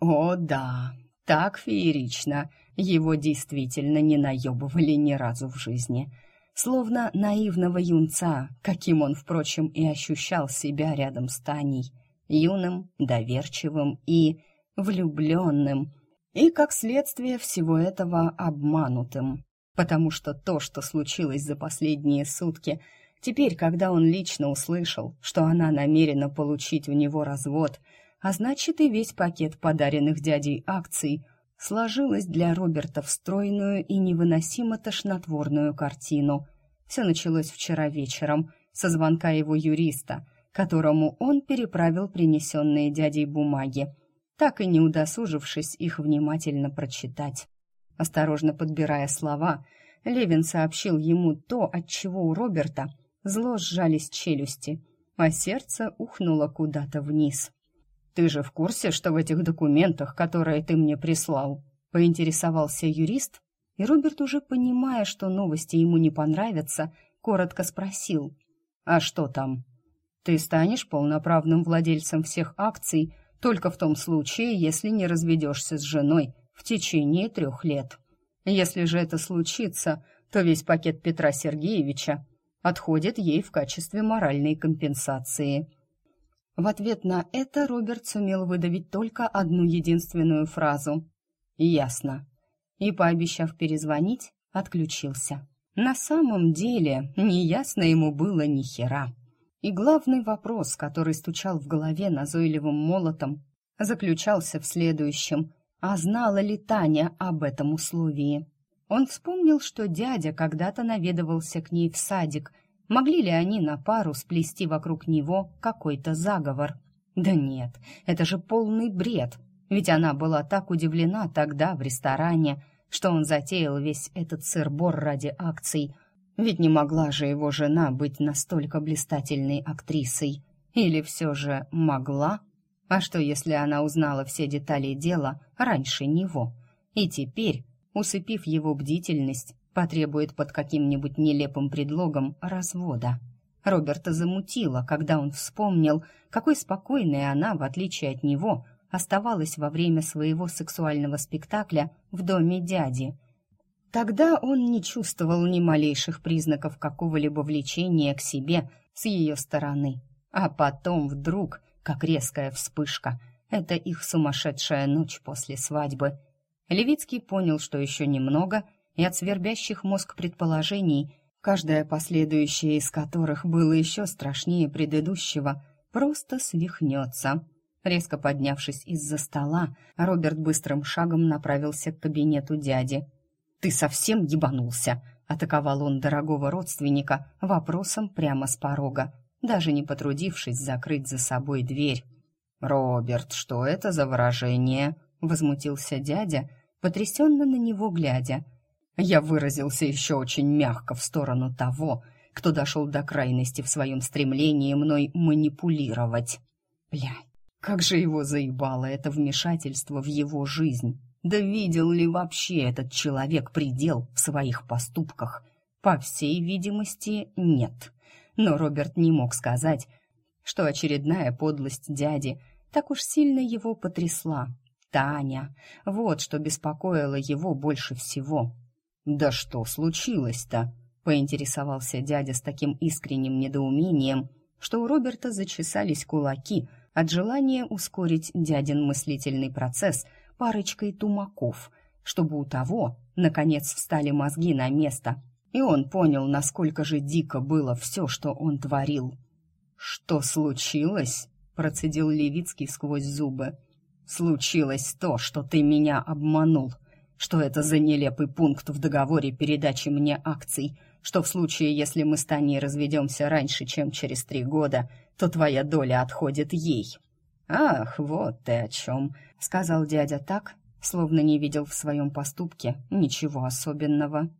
О, да, так феерично. Его действительно не наебывали ни разу в жизни. Словно наивного юнца, каким он, впрочем, и ощущал себя рядом с Таней. Юным, доверчивым и влюбленным. И, как следствие всего этого, обманутым. Потому что то, что случилось за последние сутки, теперь, когда он лично услышал, что она намерена получить у него развод, а значит и весь пакет подаренных дядей акций, сложилось для Роберта в стройную и невыносимо тошнотворную картину. Все началось вчера вечером, со звонка его юриста, которому он переправил принесенные дядей бумаги, так и не удосужившись их внимательно прочитать. Осторожно подбирая слова, Левин сообщил ему то, от чего у Роберта зло сжались челюсти, а сердце ухнуло куда-то вниз. «Ты же в курсе, что в этих документах, которые ты мне прислал?» — поинтересовался юрист, и Роберт, уже понимая, что новости ему не понравятся, коротко спросил. «А что там?» «Ты станешь полноправным владельцем всех акций только в том случае, если не разведешься с женой в течение трех лет. Если же это случится, то весь пакет Петра Сергеевича отходит ей в качестве моральной компенсации. В ответ на это Роберт сумел выдавить только одну единственную фразу «Ясно». И, пообещав перезвонить, отключился. На самом деле, неясно ему было ни хера. И главный вопрос, который стучал в голове назойливым молотом, заключался в следующем. А знала ли Таня об этом условии? Он вспомнил, что дядя когда-то наведывался к ней в садик. Могли ли они на пару сплести вокруг него какой-то заговор? Да нет, это же полный бред. Ведь она была так удивлена тогда в ресторане, что он затеял весь этот сыр-бор ради акций. Ведь не могла же его жена быть настолько блистательной актрисой. Или все же могла? А что, если она узнала все детали дела раньше него? И теперь, усыпив его бдительность, потребует под каким-нибудь нелепым предлогом развода. Роберта замутило, когда он вспомнил, какой спокойной она, в отличие от него, оставалась во время своего сексуального спектакля в доме дяди. Тогда он не чувствовал ни малейших признаков какого-либо влечения к себе с ее стороны. А потом вдруг как резкая вспышка. Это их сумасшедшая ночь после свадьбы. Левицкий понял, что еще немного, и от свербящих мозг предположений, каждое последующее из которых было еще страшнее предыдущего, просто свихнется. Резко поднявшись из-за стола, Роберт быстрым шагом направился к кабинету дяди. «Ты совсем ебанулся?» — атаковал он дорогого родственника вопросом прямо с порога даже не потрудившись закрыть за собой дверь. «Роберт, что это за выражение?» — возмутился дядя, потрясенно на него глядя. «Я выразился еще очень мягко в сторону того, кто дошел до крайности в своем стремлении мной манипулировать. Бля, как же его заебало это вмешательство в его жизнь! Да видел ли вообще этот человек предел в своих поступках? По всей видимости, нет но Роберт не мог сказать, что очередная подлость дяди так уж сильно его потрясла. Таня, вот что беспокоило его больше всего. «Да что случилось-то?» — поинтересовался дядя с таким искренним недоумением, что у Роберта зачесались кулаки от желания ускорить дядин мыслительный процесс парочкой тумаков, чтобы у того, наконец, встали мозги на место, и он понял, насколько же дико было все, что он творил. «Что случилось?» — процедил Левицкий сквозь зубы. «Случилось то, что ты меня обманул. Что это за нелепый пункт в договоре передачи мне акций, что в случае, если мы с Таней разведемся раньше, чем через три года, то твоя доля отходит ей». «Ах, вот ты о чем», — сказал дядя так, словно не видел в своем поступке ничего особенного.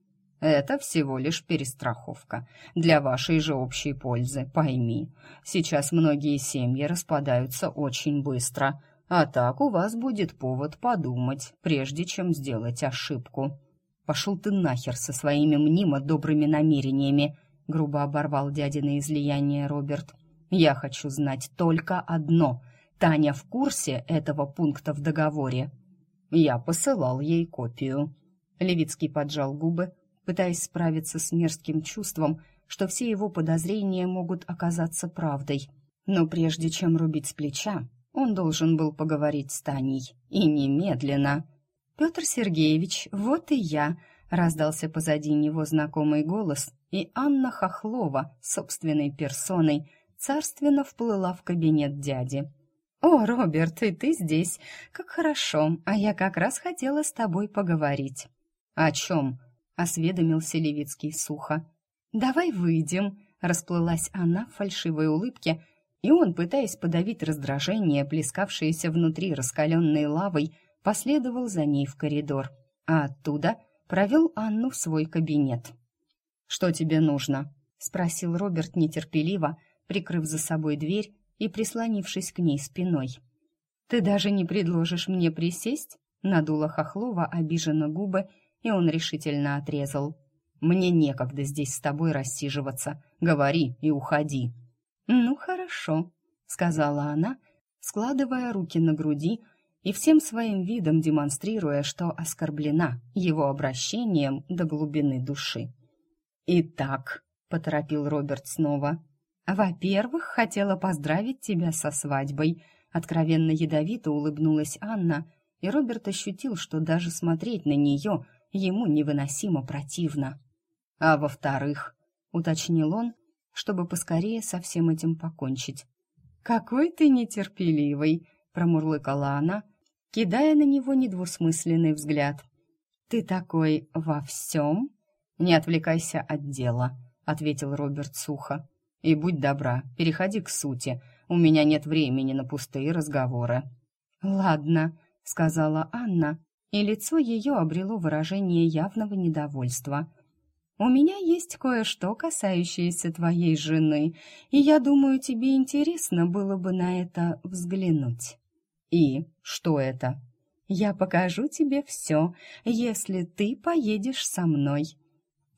Это всего лишь перестраховка. Для вашей же общей пользы, пойми. Сейчас многие семьи распадаются очень быстро, а так у вас будет повод подумать, прежде чем сделать ошибку. Пошел ты нахер со своими мнимо добрыми намерениями, грубо оборвал дядина излияние Роберт. Я хочу знать только одно. Таня в курсе этого пункта в договоре?» «Я посылал ей копию». Левицкий поджал губы, пытаясь справиться с мерзким чувством, что все его подозрения могут оказаться правдой. Но прежде чем рубить с плеча, он должен был поговорить с Таней. И немедленно. «Петр Сергеевич, вот и я», — раздался позади него знакомый голос, и Анна Хохлова, собственной персоной, царственно вплыла в кабинет дяди. «О, Роберт, и ты здесь. Как хорошо, а я как раз хотела с тобой поговорить». «О чем?» — осведомился Левицкий сухо. «Давай выйдем», — расплылась она в фальшивой улыбке, и он, пытаясь подавить раздражение, плескавшееся внутри раскаленной лавой, последовал за ней в коридор, а оттуда провел Анну в свой кабинет. «Что тебе нужно?» — спросил Роберт нетерпеливо, прикрыв за собой дверь и прислонившись к ней спиной. «Ты даже не предложишь мне присесть?» — надула Хохлова обиженно губы, и он решительно отрезал. «Мне некогда здесь с тобой рассиживаться. Говори и уходи». «Ну, хорошо», — сказала она, складывая руки на груди и всем своим видом демонстрируя, что оскорблена его обращением до глубины души. «Итак», — поторопил Роберт снова, — «во-первых, хотела поздравить тебя со свадьбой», — откровенно ядовито улыбнулась Анна, и Роберт ощутил, что даже смотреть на нее ему невыносимо противно. «А во-вторых», — уточнил он, чтобы поскорее со всем этим покончить. «Какой ты нетерпеливый!» — промурлыкала она, кидая на него недвусмысленный взгляд. «Ты такой во всем?» «Не отвлекайся от дела», — ответил Роберт сухо. «И будь добра, переходи к сути. У меня нет времени на пустые разговоры». «Ладно», — сказала Анна, и лицо ее обрело выражение явного недовольства. У меня есть кое-что, касающееся твоей жены, и я думаю, тебе интересно было бы на это взглянуть. И что это? Я покажу тебе все, если ты поедешь со мной.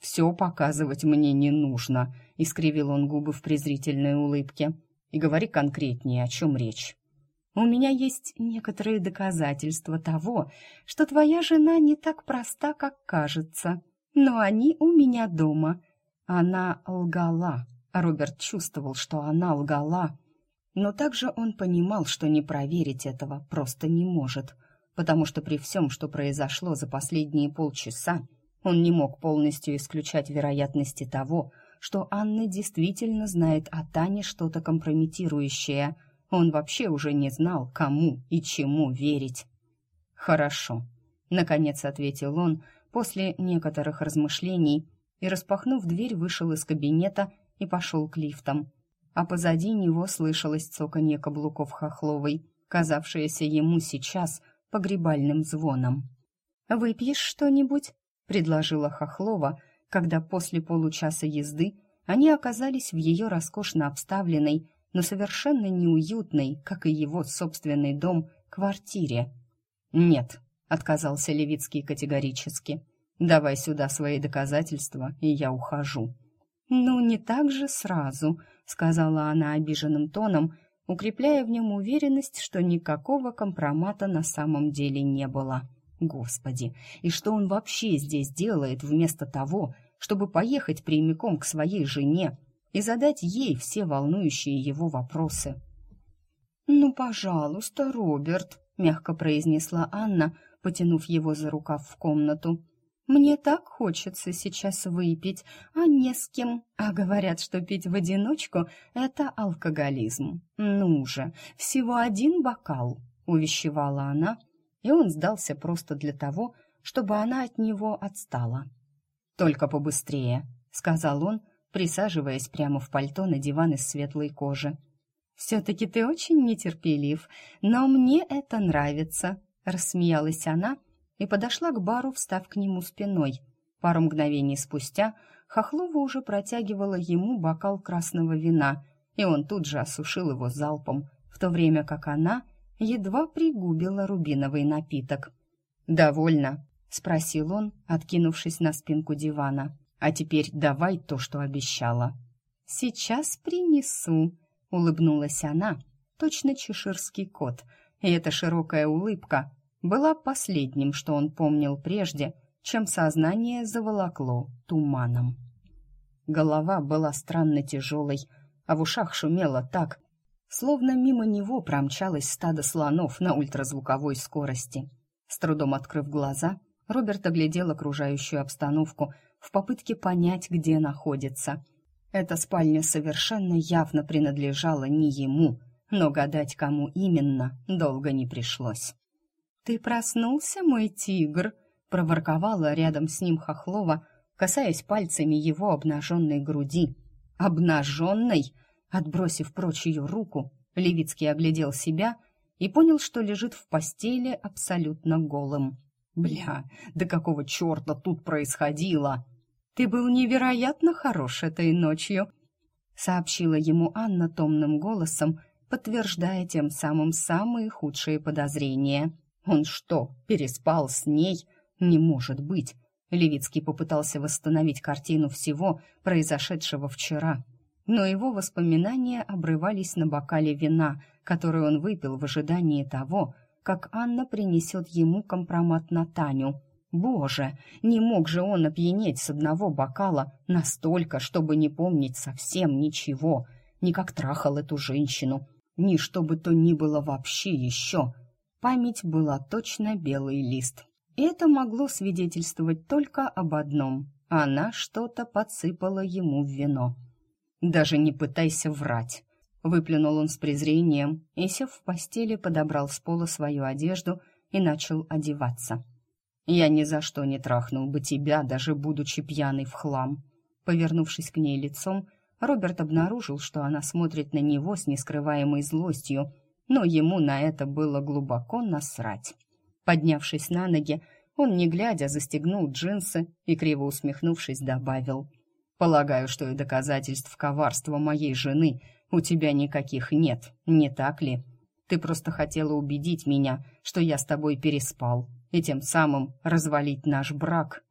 Все показывать мне не нужно, искривил он губы в презрительной улыбке. И говори конкретнее, о чем речь. У меня есть некоторые доказательства того, что твоя жена не так проста, как кажется но они у меня дома. Она лгала. Роберт чувствовал, что она лгала. Но также он понимал, что не проверить этого просто не может, потому что при всем, что произошло за последние полчаса, он не мог полностью исключать вероятности того, что Анна действительно знает о Тане что-то компрометирующее. Он вообще уже не знал, кому и чему верить. «Хорошо», — наконец ответил он, после некоторых размышлений и, распахнув дверь, вышел из кабинета и пошел к лифтам. А позади него слышалось цоканье каблуков Хохловой, казавшееся ему сейчас погребальным звоном. «Выпьешь что-нибудь?» — предложила Хохлова, когда после получаса езды они оказались в ее роскошно обставленной, но совершенно неуютной, как и его собственный дом, квартире. «Нет», отказался Левицкий категорически. Давай сюда свои доказательства, и я ухожу. Ну, не так же сразу, сказала она обиженным тоном, укрепляя в нем уверенность, что никакого компромата на самом деле не было. Господи, и что он вообще здесь делает вместо того, чтобы поехать прямиком к своей жене и задать ей все волнующие его вопросы? «Ну, пожалуйста, Роберт», — мягко произнесла Анна, потянув его за рукав в комнату. «Мне так хочется сейчас выпить, а не с кем. А говорят, что пить в одиночку — это алкоголизм. Ну же, всего один бокал», — увещевала она, и он сдался просто для того, чтобы она от него отстала. «Только побыстрее», — сказал он, присаживаясь прямо в пальто на диван из светлой кожи. «Все-таки ты очень нетерпелив, но мне это нравится», Рассмеялась она и подошла к бару, встав к нему спиной. Пару мгновений спустя Хохлова уже протягивала ему бокал красного вина, и он тут же осушил его залпом, в то время как она едва пригубила рубиновый напиток. «Довольно?» — спросил он, откинувшись на спинку дивана. «А теперь давай то, что обещала». «Сейчас принесу», — улыбнулась она, точно чеширский кот, и эта широкая улыбка была последним, что он помнил прежде, чем сознание заволокло туманом. Голова была странно тяжелой, а в ушах шумело так, словно мимо него промчалось стадо слонов на ультразвуковой скорости. С трудом открыв глаза, Роберт оглядел окружающую обстановку в попытке понять, где находится. Эта спальня совершенно явно принадлежала не ему, но гадать, кому именно, долго не пришлось. «Ты проснулся, мой тигр?» — проворковала рядом с ним Хохлова, касаясь пальцами его обнаженной груди. «Обнаженной?» Отбросив прочь ее руку, Левицкий оглядел себя и понял, что лежит в постели абсолютно голым. «Бля, да какого черта тут происходило?» «Ты был невероятно хорош этой ночью», — сообщила ему Анна томным голосом, подтверждая тем самым самые худшие подозрения. «Он что, переспал с ней? Не может быть!» Левицкий попытался восстановить картину всего, произошедшего вчера, но его воспоминания обрывались на бокале вина, который он выпил в ожидании того, как Анна принесет ему компромат на Таню. Боже, не мог же он опьянеть с одного бокала настолько, чтобы не помнить совсем ничего, ни как трахал эту женщину, ни что бы то ни было вообще еще. Память была точно белый лист. Это могло свидетельствовать только об одном. Она что-то подсыпала ему в вино. «Даже не пытайся врать», — выплюнул он с презрением и, сев в постели, подобрал с пола свою одежду и начал одеваться. «Я ни за что не трахнул бы тебя, даже будучи пьяный в хлам». Повернувшись к ней лицом, Роберт обнаружил, что она смотрит на него с нескрываемой злостью, но ему на это было глубоко насрать. Поднявшись на ноги, он, не глядя, застегнул джинсы и, криво усмехнувшись, добавил. «Полагаю, что и доказательств коварства моей жены у тебя никаких нет, не так ли? Ты просто хотела убедить меня, что я с тобой переспал, и тем самым развалить наш брак».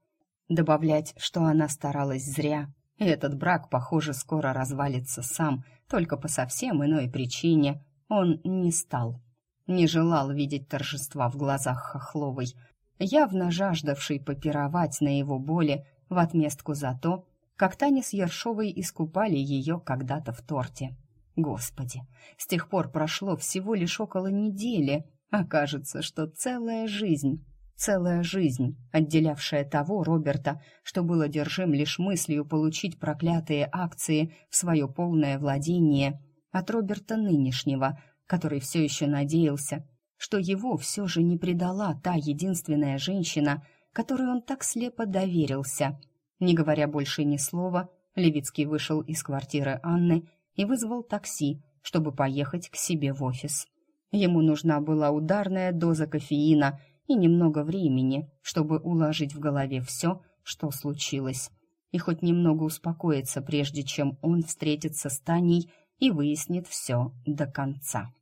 Добавлять, что она старалась зря, этот брак, похоже, скоро развалится сам, только по совсем иной причине. Он не стал. Не желал видеть торжества в глазах Хохловой, явно жаждавшей попировать на его боли в отместку за то, как Таня с Ершовой искупали ее когда-то в торте. Господи, с тех пор прошло всего лишь около недели, а кажется, что целая жизнь. Целая жизнь, отделявшая того Роберта, что был одержим лишь мыслью получить проклятые акции в свое полное владение, от Роберта нынешнего, который все еще надеялся, что его все же не предала та единственная женщина, которой он так слепо доверился. Не говоря больше ни слова, Левицкий вышел из квартиры Анны и вызвал такси, чтобы поехать к себе в офис. Ему нужна была ударная доза кофеина – и немного времени, чтобы уложить в голове все, что случилось, и хоть немного успокоиться, прежде чем он встретится с Таней и выяснит все до конца.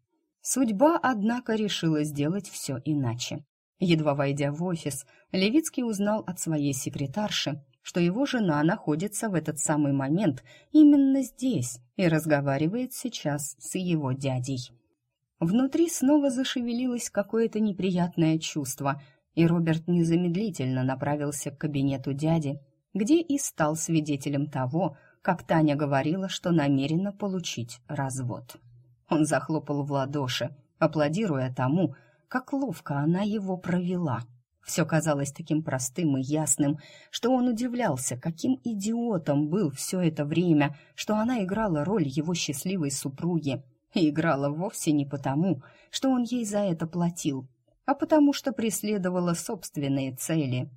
Судьба, однако, решила сделать все иначе. Едва войдя в офис, Левицкий узнал от своей секретарши, что его жена находится в этот самый момент именно здесь и разговаривает сейчас с его дядей. Внутри снова зашевелилось какое-то неприятное чувство, и Роберт незамедлительно направился к кабинету дяди, где и стал свидетелем того, как Таня говорила, что намерена получить развод. Он захлопал в ладоши, аплодируя тому, как ловко она его провела. Все казалось таким простым и ясным, что он удивлялся, каким идиотом был все это время, что она играла роль его счастливой супруги, и играла вовсе не потому, что он ей за это платил, а потому что преследовала собственные цели.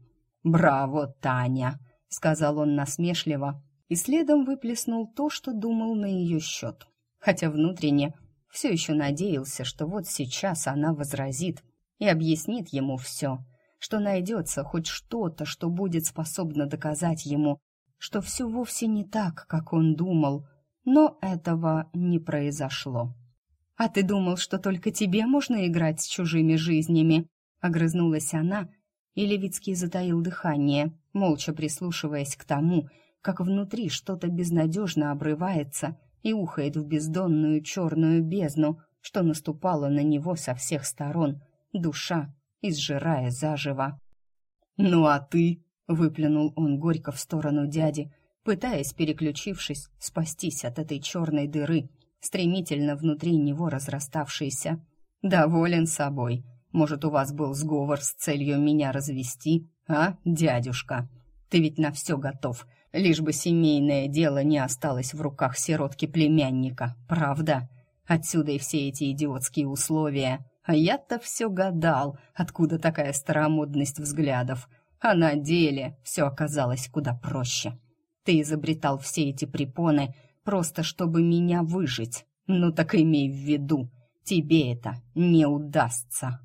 «Браво, Таня!» — сказал он насмешливо, и следом выплеснул то, что думал на ее счет. Хотя внутренне все еще надеялся, что вот сейчас она возразит и объяснит ему все, что найдется хоть что-то, что будет способно доказать ему, что все вовсе не так, как он думал, но этого не произошло. «А ты думал, что только тебе можно играть с чужими жизнями?» — огрызнулась она, и Левицкий затаил дыхание, молча прислушиваясь к тому, как внутри что-то безнадежно обрывается и ухает в бездонную черную бездну, что наступала на него со всех сторон, душа, изжирая заживо. «Ну а ты?» — выплюнул он горько в сторону дяди, пытаясь, переключившись, спастись от этой черной дыры, стремительно внутри него разраставшейся. «Доволен собой. Может, у вас был сговор с целью меня развести, а, дядюшка? Ты ведь на все готов, лишь бы семейное дело не осталось в руках сиротки-племянника, правда? Отсюда и все эти идиотские условия. А я-то все гадал, откуда такая старомодность взглядов. А на деле все оказалось куда проще. Ты изобретал все эти препоны просто чтобы меня выжить. Ну так имей в виду, тебе это не удастся.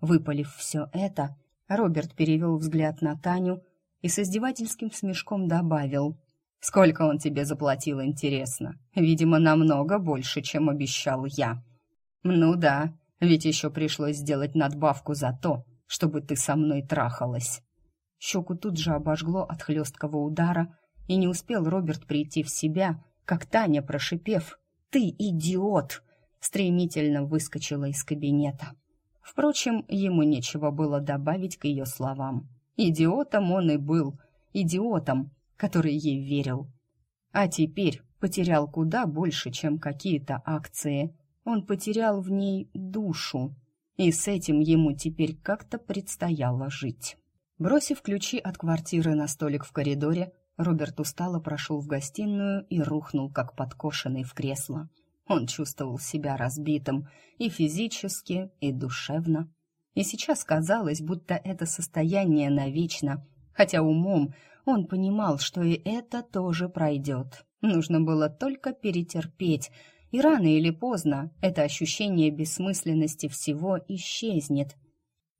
Выпалив все это, Роберт перевел взгляд на Таню и с издевательским смешком добавил. «Сколько он тебе заплатил, интересно? Видимо, намного больше, чем обещал я». «Ну да, ведь еще пришлось сделать надбавку за то, чтобы ты со мной трахалась». Щеку тут же обожгло от хлесткого удара, и не успел Роберт прийти в себя, как Таня, прошипев «Ты идиот!», стремительно выскочила из кабинета. Впрочем, ему нечего было добавить к ее словам. Идиотом он и был, идиотом, который ей верил. А теперь потерял куда больше, чем какие-то акции. Он потерял в ней душу, и с этим ему теперь как-то предстояло жить. Бросив ключи от квартиры на столик в коридоре, Роберт устало прошел в гостиную и рухнул, как подкошенный в кресло. Он чувствовал себя разбитым и физически, и душевно. И сейчас казалось, будто это состояние навечно, хотя умом он понимал, что и это тоже пройдет. Нужно было только перетерпеть, и рано или поздно это ощущение бессмысленности всего исчезнет.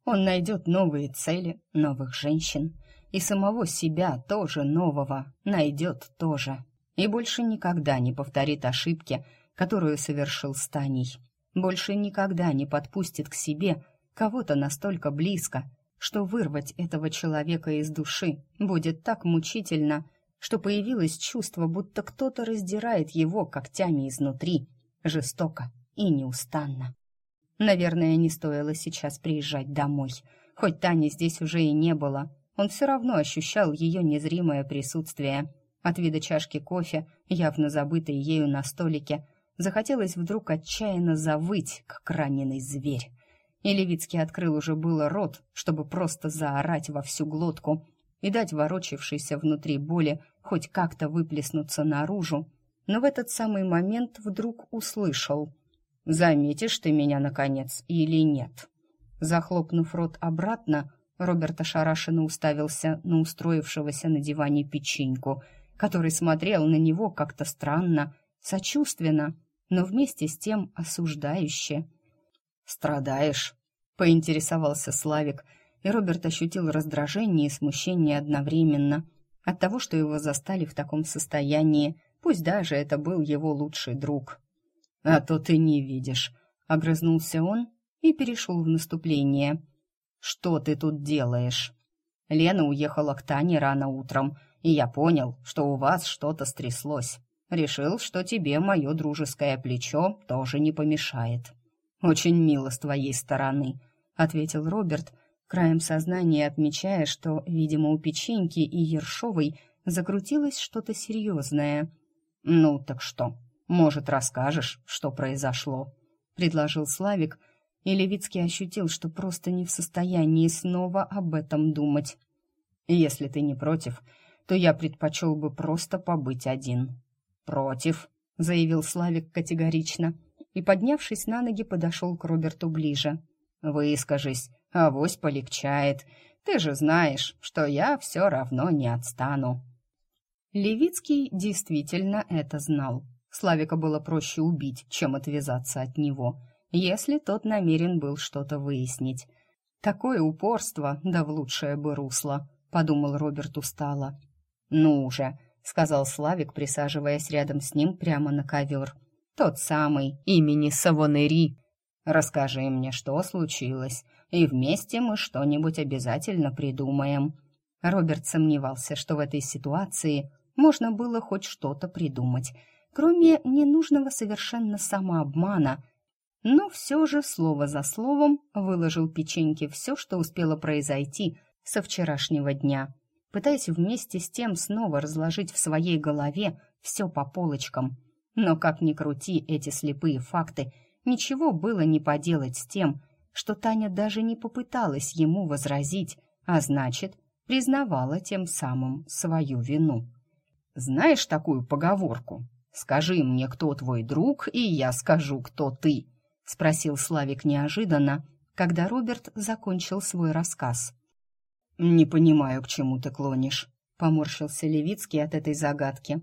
Он найдет новые цели, новых женщин, и самого себя тоже нового найдет тоже. И больше никогда не повторит ошибки, которую совершил с Таней. Больше никогда не подпустит к себе кого-то настолько близко, что вырвать этого человека из души будет так мучительно, что появилось чувство, будто кто-то раздирает его когтями изнутри, жестоко и неустанно. Наверное, не стоило сейчас приезжать домой. Хоть Тани здесь уже и не было, он все равно ощущал ее незримое присутствие. От вида чашки кофе, явно забытой ею на столике, захотелось вдруг отчаянно завыть, как раненый зверь. И Левицкий открыл уже было рот, чтобы просто заорать во всю глотку и дать ворочавшейся внутри боли хоть как-то выплеснуться наружу, но в этот самый момент вдруг услышал «Заметишь ты меня, наконец, или нет?» Захлопнув рот обратно, Роберт ошарашенно уставился на устроившегося на диване печеньку, который смотрел на него как-то странно, сочувственно, но вместе с тем осуждающе. «Страдаешь?» — поинтересовался Славик, и Роберт ощутил раздражение и смущение одновременно от того, что его застали в таком состоянии, пусть даже это был его лучший друг. «А то ты не видишь», — огрызнулся он и перешел в наступление. «Что ты тут делаешь?» Лена уехала к Тане рано утром, и я понял, что у вас что-то стряслось. Решил, что тебе мое дружеское плечо тоже не помешает. «Очень мило с твоей стороны», — ответил Роберт, краем сознания отмечая, что, видимо, у печеньки и Ершовой закрутилось что-то серьезное. «Ну, так что, может, расскажешь, что произошло?» — предложил Славик, — и Левицкий ощутил, что просто не в состоянии снова об этом думать. «Если ты не против, то я предпочел бы просто побыть один». «Против», — заявил Славик категорично, и, поднявшись на ноги, подошел к Роберту ближе. «Выскажись, авось полегчает. Ты же знаешь, что я все равно не отстану». Левицкий действительно это знал. Славика было проще убить, чем отвязаться от него — если тот намерен был что-то выяснить. Такое упорство, да в лучшее бы русло, подумал Роберт устало. Ну уже, сказал Славик, присаживаясь рядом с ним прямо на ковер. Тот самый, имени Савонери. Расскажи мне, что случилось, и вместе мы что-нибудь обязательно придумаем. Роберт сомневался, что в этой ситуации можно было хоть что-то придумать, кроме ненужного совершенно самообмана, но все же слово за словом выложил печеньке все, что успело произойти со вчерашнего дня, пытаясь вместе с тем снова разложить в своей голове все по полочкам. Но как ни крути эти слепые факты, ничего было не поделать с тем, что Таня даже не попыталась ему возразить, а значит, признавала тем самым свою вину. «Знаешь такую поговорку? Скажи мне, кто твой друг, и я скажу, кто ты», — спросил Славик неожиданно, когда Роберт закончил свой рассказ. «Не понимаю, к чему ты клонишь», — поморщился Левицкий от этой загадки.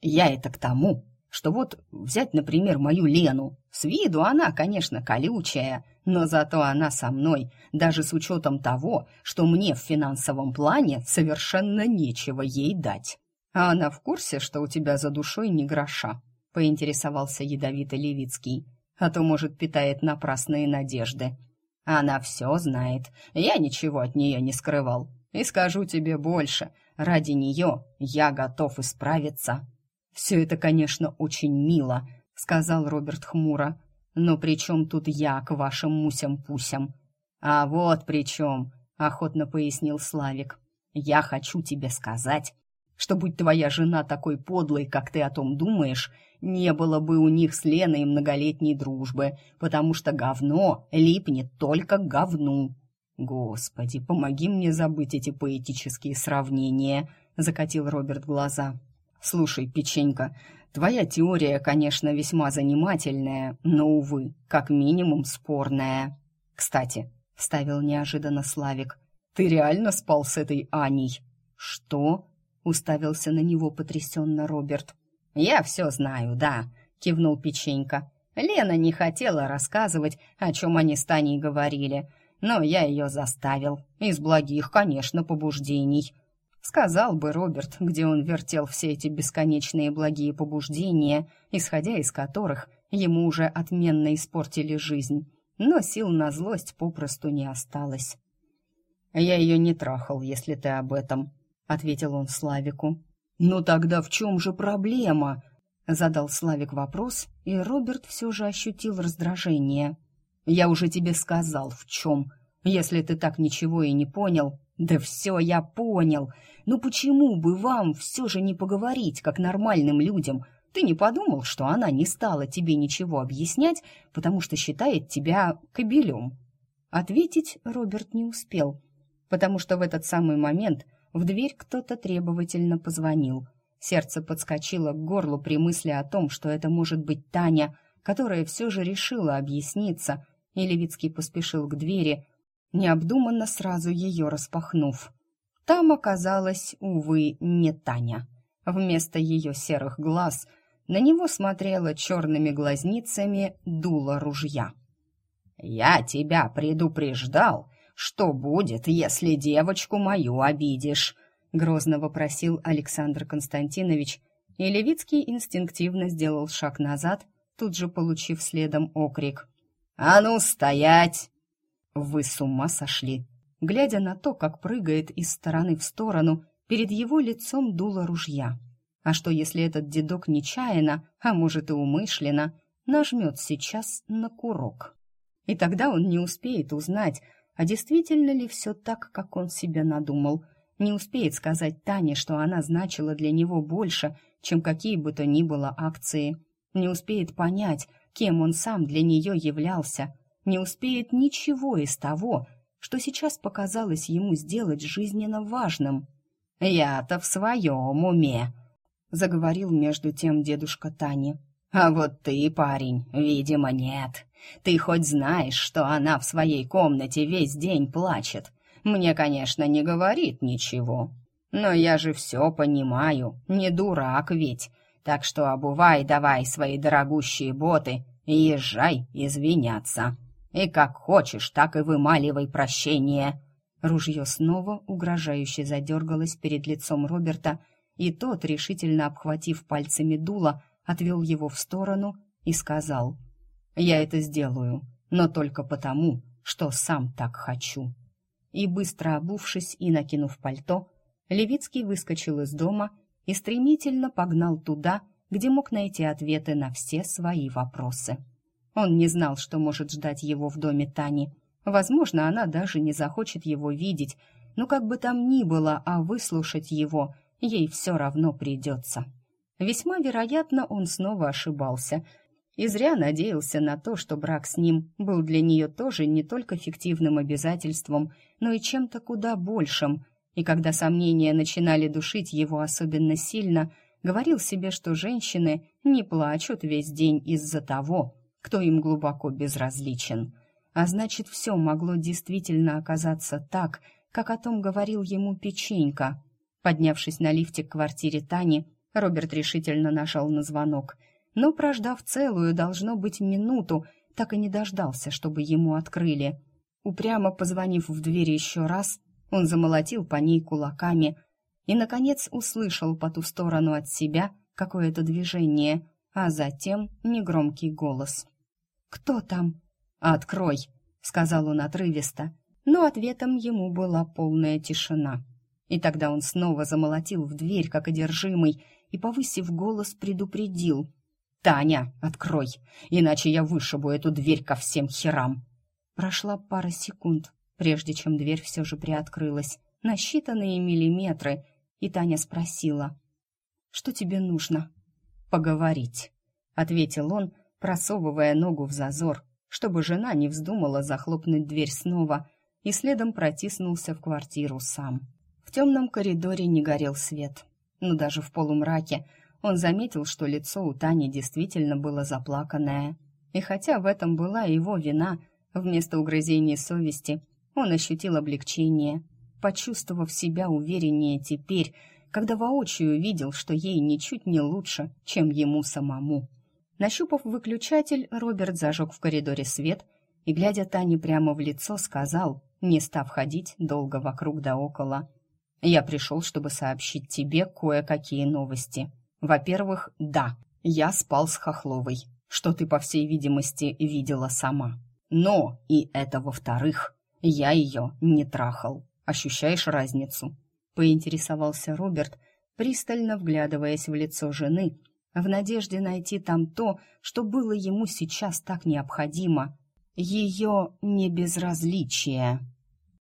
«Я это к тому, что вот взять, например, мою Лену. С виду она, конечно, колючая, но зато она со мной, даже с учетом того, что мне в финансовом плане совершенно нечего ей дать. А она в курсе, что у тебя за душой не гроша?» — поинтересовался ядовито Левицкий. «А то, может, питает напрасные надежды». Она все знает. Я ничего от нее не скрывал. И скажу тебе больше. Ради нее я готов исправиться. Все это, конечно, очень мило, сказал Роберт хмуро. Но при чем тут я к вашим мусям-пусям? А вот при чем, охотно пояснил Славик. Я хочу тебе сказать, что будь твоя жена такой подлой, как ты о том думаешь, не было бы у них с Леной многолетней дружбы, потому что говно липнет только к говну. Господи, помоги мне забыть эти поэтические сравнения, закатил Роберт глаза. Слушай, печенька, твоя теория, конечно, весьма занимательная, но увы, как минимум спорная. Кстати, вставил неожиданно Славик. Ты реально спал с этой Аней? Что? уставился на него потрясенно Роберт. «Я все знаю, да», — кивнул Печенька. «Лена не хотела рассказывать, о чем они с Таней говорили, но я ее заставил. Из благих, конечно, побуждений». Сказал бы Роберт, где он вертел все эти бесконечные благие побуждения, исходя из которых ему уже отменно испортили жизнь. Но сил на злость попросту не осталось. «Я ее не трахал, если ты об этом», ответил он Славику. «Ну тогда в чем же проблема?» Задал Славик вопрос, и Роберт все же ощутил раздражение. «Я уже тебе сказал, в чем. Если ты так ничего и не понял...» «Да все я понял. Ну почему бы вам все же не поговорить, как нормальным людям? Ты не подумал, что она не стала тебе ничего объяснять, потому что считает тебя кобелем?» Ответить Роберт не успел, потому что в этот самый момент в дверь кто-то требовательно позвонил. Сердце подскочило к горлу при мысли о том, что это может быть Таня, которая все же решила объясниться, и Левицкий поспешил к двери, необдуманно сразу ее распахнув. Там оказалась, увы, не Таня. Вместо ее серых глаз на него смотрела черными глазницами дуло ружья. «Я тебя предупреждал, что будет, если девочку мою обидишь?» — грозно вопросил Александр Константинович, и Левицкий инстинктивно сделал шаг назад, тут же получив следом окрик. «А ну, стоять!» «Вы с ума сошли!» Глядя на то, как прыгает из стороны в сторону, перед его лицом дуло ружья. А что, если этот дедок нечаянно, а может и умышленно, нажмет сейчас на курок? И тогда он не успеет узнать, а действительно ли все так, как он себе надумал? Не успеет сказать Тане, что она значила для него больше, чем какие бы то ни было акции. Не успеет понять, кем он сам для нее являлся. Не успеет ничего из того, что сейчас показалось ему сделать жизненно важным. «Я-то в своем уме», — заговорил между тем дедушка Тани. «А вот ты, парень, видимо, нет. Ты хоть знаешь, что она в своей комнате весь день плачет? Мне, конечно, не говорит ничего. Но я же все понимаю, не дурак ведь. Так что обувай давай свои дорогущие боты и езжай извиняться. И как хочешь, так и вымаливай прощение». Ружье снова угрожающе задергалось перед лицом Роберта, и тот, решительно обхватив пальцами дуло, отвел его в сторону и сказал — я это сделаю, но только потому, что сам так хочу. И быстро обувшись и накинув пальто, Левицкий выскочил из дома и стремительно погнал туда, где мог найти ответы на все свои вопросы. Он не знал, что может ждать его в доме Тани. Возможно, она даже не захочет его видеть, но как бы там ни было, а выслушать его ей все равно придется. Весьма вероятно, он снова ошибался и зря надеялся на то, что брак с ним был для нее тоже не только фиктивным обязательством, но и чем-то куда большим. И когда сомнения начинали душить его особенно сильно, говорил себе, что женщины не плачут весь день из-за того, кто им глубоко безразличен. А значит, все могло действительно оказаться так, как о том говорил ему Печенька. Поднявшись на лифте к квартире Тани, Роберт решительно нажал на звонок, но, прождав целую, должно быть, минуту, так и не дождался, чтобы ему открыли. Упрямо позвонив в дверь еще раз, он замолотил по ней кулаками и, наконец, услышал по ту сторону от себя какое-то движение, а затем негромкий голос. «Кто там?» «Открой!» — сказал он отрывисто, но ответом ему была полная тишина. И тогда он снова замолотил в дверь, как одержимый, и, повысив голос, предупредил. «Таня, открой, иначе я вышибу эту дверь ко всем херам!» Прошла пара секунд, прежде чем дверь все же приоткрылась, на считанные миллиметры, и Таня спросила. «Что тебе нужно?» «Поговорить», — ответил он, просовывая ногу в зазор, чтобы жена не вздумала захлопнуть дверь снова, и следом протиснулся в квартиру сам. В темном коридоре не горел свет, но даже в полумраке он заметил, что лицо у Тани действительно было заплаканное. И хотя в этом была его вина, вместо угрызений совести он ощутил облегчение, почувствовав себя увереннее теперь, когда воочию видел, что ей ничуть не лучше, чем ему самому. Нащупав выключатель, Роберт зажег в коридоре свет и, глядя Тане прямо в лицо, сказал, не став ходить долго вокруг да около — я пришел, чтобы сообщить тебе кое-какие новости. Во-первых, да, я спал с Хохловой, что ты, по всей видимости, видела сама. Но, и это во-вторых, я ее не трахал. Ощущаешь разницу?» Поинтересовался Роберт, пристально вглядываясь в лицо жены, в надежде найти там то, что было ему сейчас так необходимо. Ее небезразличие.